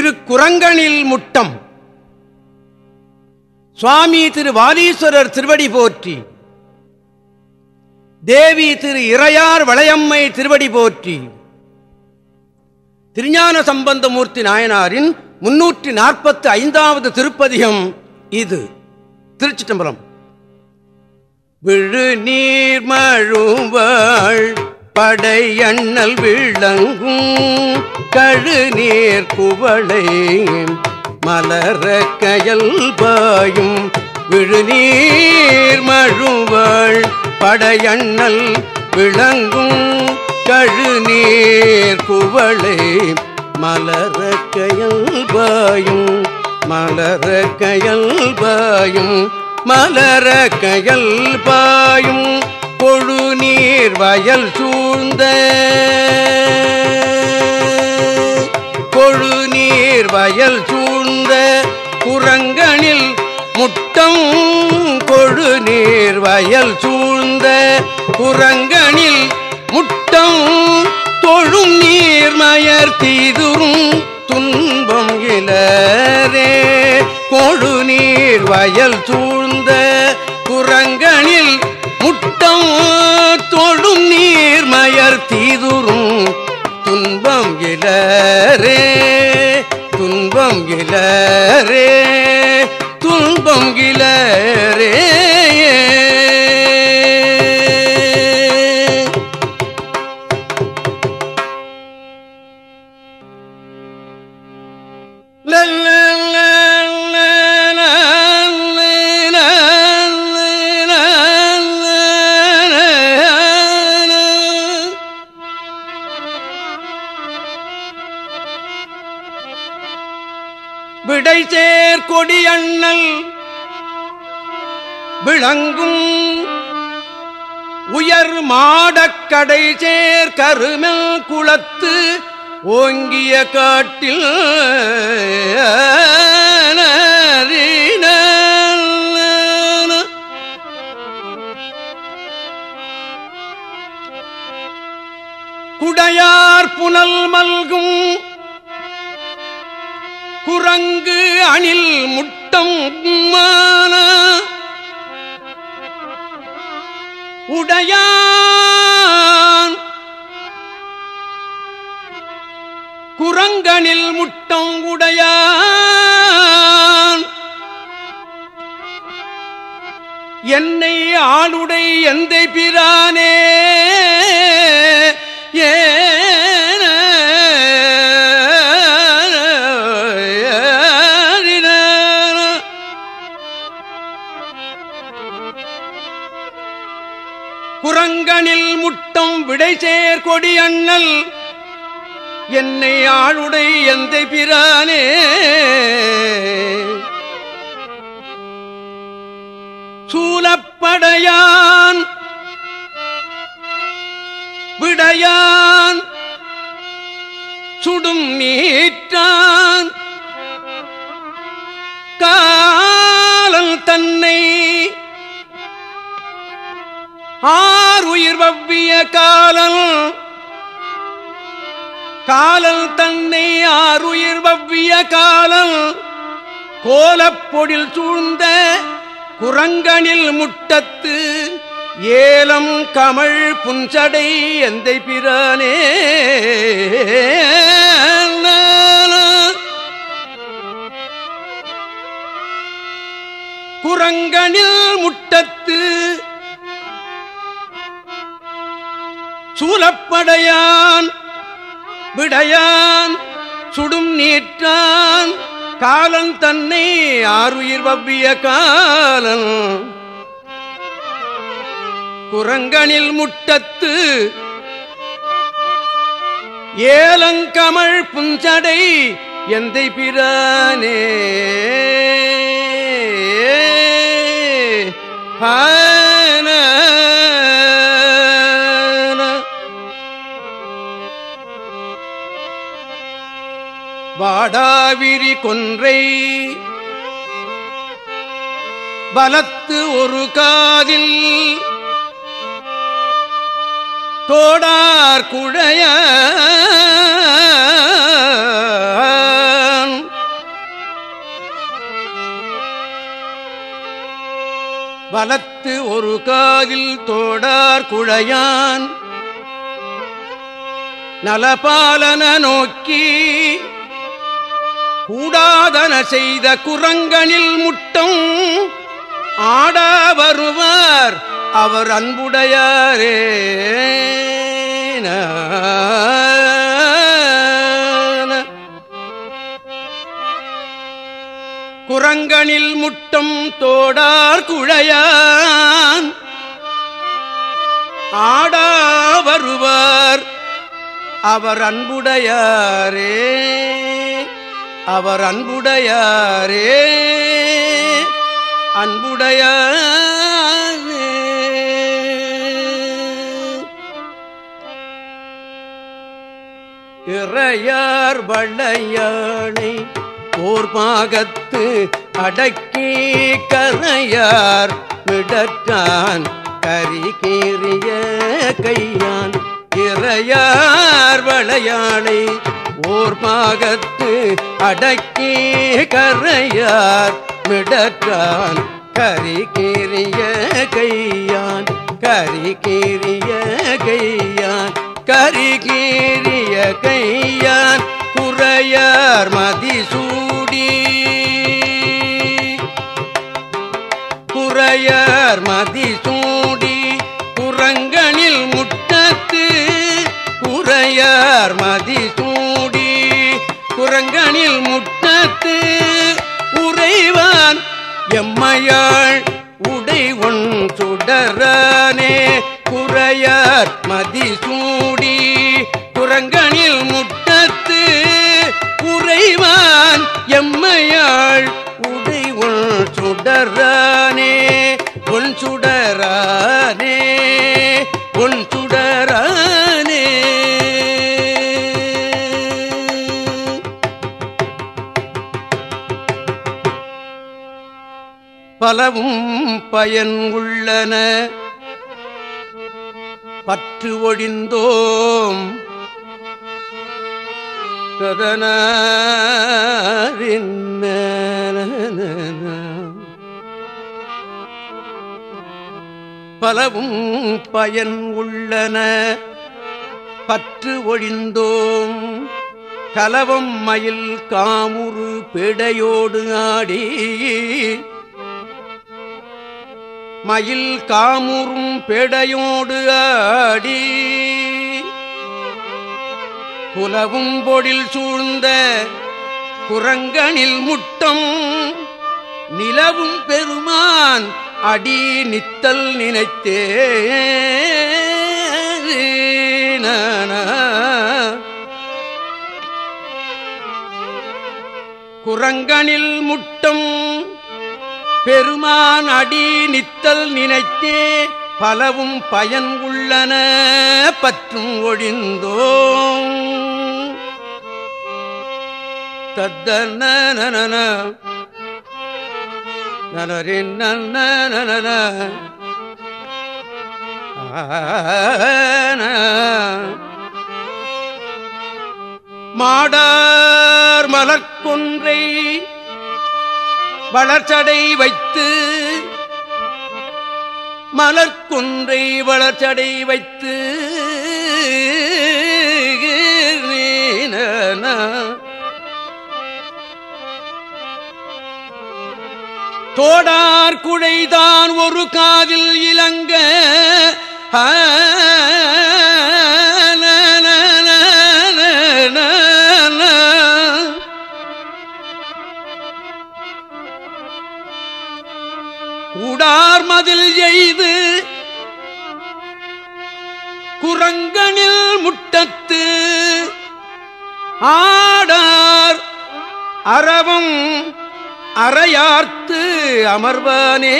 திருக்குரங்கனில் முட்டம். சுவாமி திரு வாலீஸ்வரர் திருவடி போற்றி. தேவி திரு இறையார் வளையம்மை திருவடி போற்றி. திருஞான சம்பந்தமூர்த்தி நாயனாரின் முன்னூற்றி நாற்பத்தி ஐந்தாவது திருப்பதிகம் இது. திருச்சிட்டம்பலம். விழு நீர் படையண்ணல் விளங்கும் கழுநீர் குவளை மலர கயல் பாயும் விழுநீர் மழுவாள் படையண்ணல் விளங்கும் கழுநீர் குவளை மலர கயல் பாயும் மலர கயல் பாயும் மலர கயல் பாயும் கொழு நீர் வயல் சூழ்ந்த கொழு நீர் வயல் சூழ்ந்த குரங்கனில் முட்டம் கொழு நீர் வயல் சூழ்ந்த குரங்கனில் முட்டம் தொழும் நீர்மயர் தீதுரும் துன்பம் இளரே கொழு நீர் வயல் சூழ்ந்த தீதுரும் துன்பம் இளரே துன்பம் இளரே கொடி அண்ணல் விளங்கும் உயர் மாடக்கடை சேர் கருமல் குளத்து ஓங்கிய காட்டில் அணில் முட்டம் மான. உடையான். குரங்கனில் முட்டம் உடையான். என்னை ஆளுடை எந்த பிரானே. குரங்கனில் முட்டம் விடைசேர் கொடி அண்ணல். என்னை ஆளுடை எந்த பிரானே. சூலப்படையான் விடையான் சுடும் நீற்றான். காலல் காலல் தன்னை ஆறுயிர் வவ்விய காலல் கோலப்பொடில் சூழ்ந்த குரங்கனில் முட்டத்து ஏலம் கமழ் புஞ்சடை எந்தை பிரானே. குரங்கனில் முட்டத்து சூலப்படையான் விடையான் சுடும் நீற்றான் காலன் தன்னை ஆறுயிர் வவ்விய காலன். குரங்கனில் முட்டத்து ஏலங்கமழ் புஞ்சடை எந்தை பிரானே. ஆன வாடாவிரி கொன்றை. பலத்து ஒரு காதில் தோடார் குழைய. வலத்து ஒரு காதில் தோடார் குழையான். நலபாலன நோக்கி கூடாதன செய்த குரங்கனில் முட்டம் ஆட வருவார் அவர் அன்புடையாரே குரங்கனில் முட்டம் தோடார் குழையான் ஆடா வருவார் அவர் அன்புடையாரே அவர் அன்புடையாரே. அன்புடையாரே. இறையார் வளையானை போர்பாகத்து அடக்கி கரையார் விடற்றான் கரிகீறிய கையான். இறையார் வளையானை ஓர் பாகத்து அடக்கி கரையார் மிடற்றான் கரிகீறிய கையான். கரிகீறிய கையான். கரிகீறிய கையான். குறையார் மதிசூடி குறையார் மதிசூடி குரங்கனில் முட்டத்து குறையார் மதிசூடி குரங்கனில் முட்டத்து உறைவான் எம்மையாள் உடை ஒன் சுடரானே குறையார் மதிசூடி குரங்கனில் முட்டத்து உறைவான் எம்மையாள் உடை ஒன் சுடரானே ஒன் சுடரானே ஒன் சுட பலவும் பயன் உள்ளன. பற்று ஒழிந்தோம். பலவும் பயன் உள்ளன. பற்று ஒழிந்தோம். கலவம் மயில் காமுறு பிடையோடு ஆடி மயில் காமுறும் பேடையோடு ஆடி குலவும் பொடில் சூழ்ந்த குரங்கனில் முட்டம் நிலவும் பெருமான் அடி நித்தல் நினைத்தே குரங்கனில் முட்டம் பெருமான் அடி நித்தல் நினைத்தே பலவும் பயன் உள்ளன பற்றும் ஒழிந்தோம். தத்தன நனரின் நன மாடார் மலர்கொன்றை வளர்ச்சடை வைத்து மலர்குன்றை வளர்ச்சடை வைத்து தோடார் குழைதான் ஒரு காதில் இலங்க ஆ குரங்கனில் முட்டத்து ஆடார் அறவும் அறையார்த்து அமர்வானே.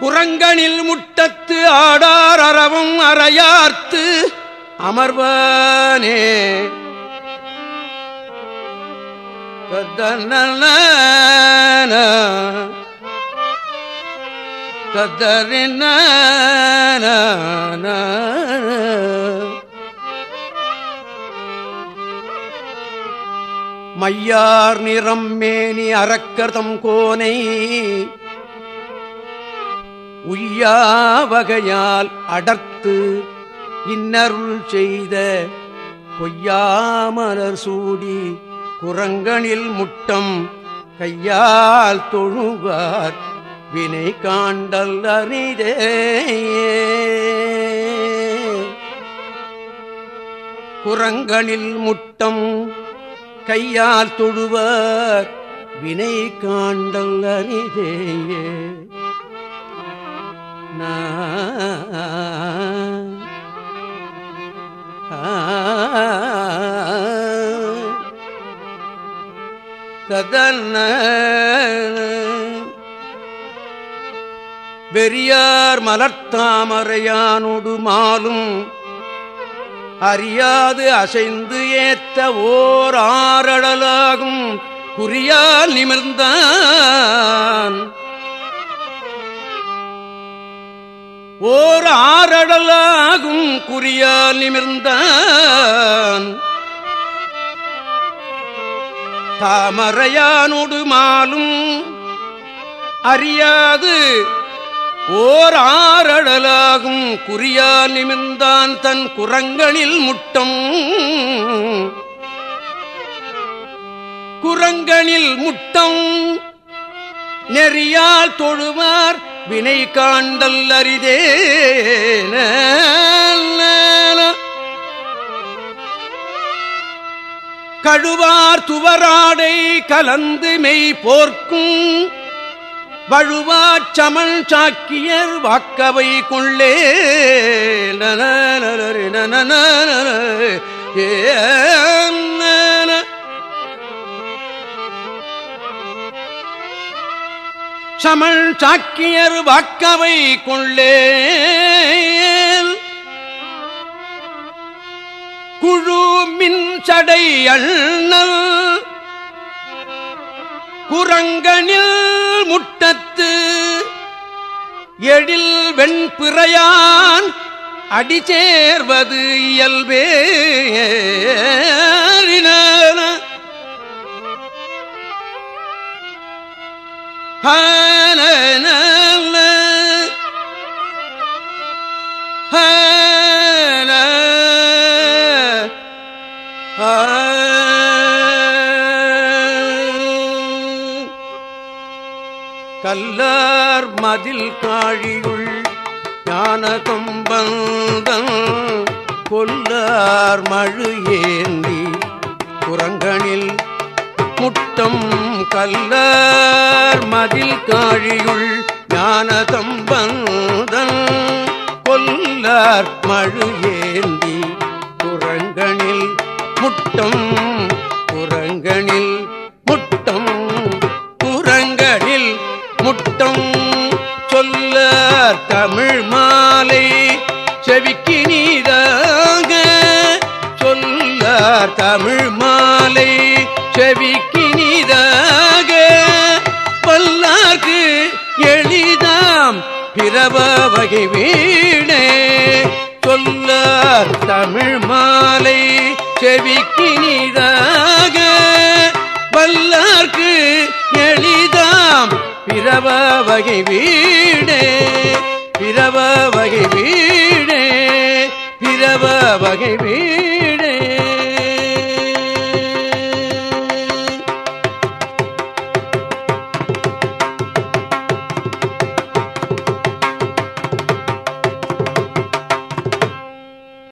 குரங்கனில் முட்டத்து ஆடார் அறவும் அறையார்த்து அமர்வானே. கதறின மையார் நிறம் மேனி அறக்கதம் கோனை உய்யா வகையால் அடர்த்து இன்னருள் செய்த பொய்யாமலர் சூடி குரங்கனில் முட்டம் கையால் தொழுவார். வினை காண்டல் அறிதே குரங்களில் முட்டம் கையால் தொழுவர். வினை காண்டல் அரிதேயே ததன்ன பெரியார் மலர்த்தாமரையானொடு மாலும் அறியாது அசைந்து ஏத்த ஓர் ஆரடலாகும் குறியால் நிமிர்ந்தான். ஓர் ஆரடலாகும் குறியால் நிமிர்ந்தான். தாமரையானொடு மாலும் அறியாது ஓர் ஆரடலாகும் குறியால் நிமிர்ந்தான் தன் குரங்களில் முட்டம். குரங்களில் முட்டம். நெறியால் தொழுவார் வினை காண்டல் அரிதே. கழுவார் துவராடை கலந்து மெய் போர்க்கும். வழுவாச் சமன் சாக்கியர் வாக்கவை கொள்ளே ஏ சமள் சாக்கியர் வாக்கவை கொள்ளே குழு மின் சடை அண்ணல் குரங்கனில் முட்டத்து எழில் வெண்பிறையான் அடி சேர்வது இயல்பே கல்லார் மதில் காழியுள் ஞான கொம்பந்தன் கொல்லார் மழு ஏந்தி குரங்கனில் முட்டம் கல்லார் மதில் காழியுள் ஞான தம்பந்தன் கொல்லார் மழு ஏந்தி குரங்கனில் முட்டம் வகை வீணே. சொல்ல தமிழ் மாலை செவிக்கு நீதாக. வல்லார்க்கு எளிதாம் பிறவ வகை வீடே பிறவ வகை வீடே பிறவ வகை வீடே